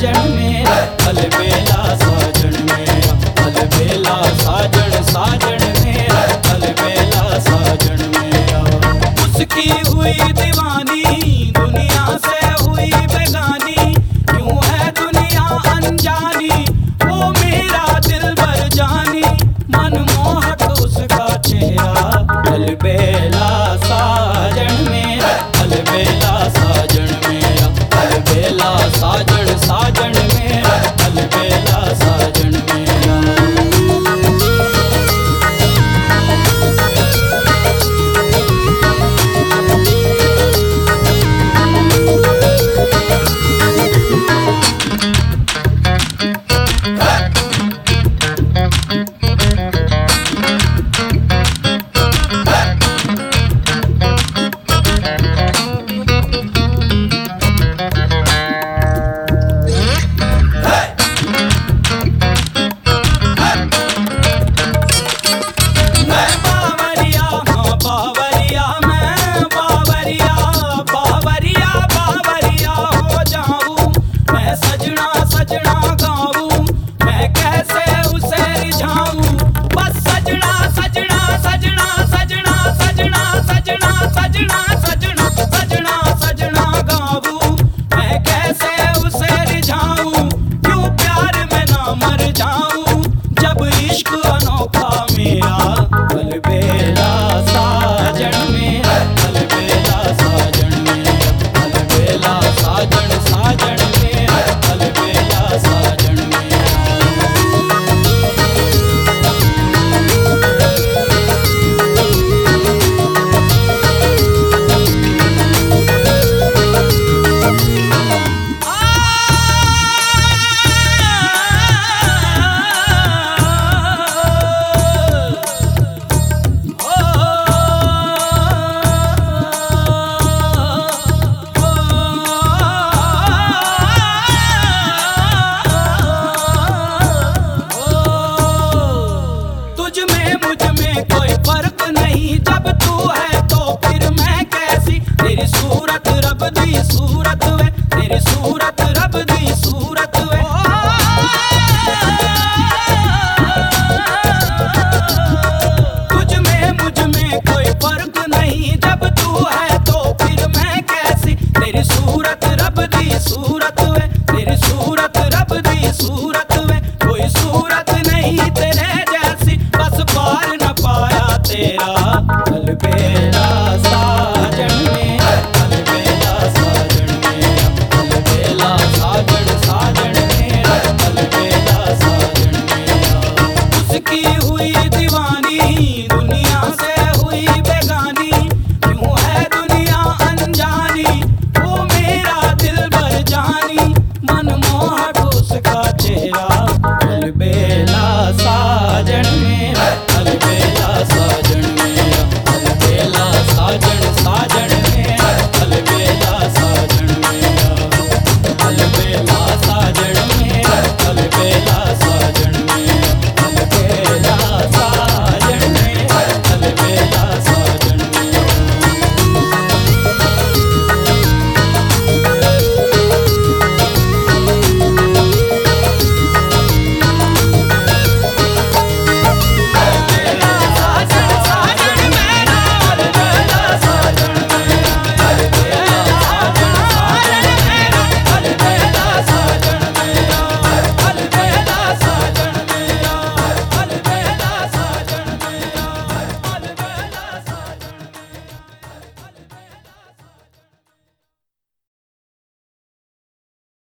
जन्मे रतल में। सूरत रब दी सूरत वे तेरी सूरत रब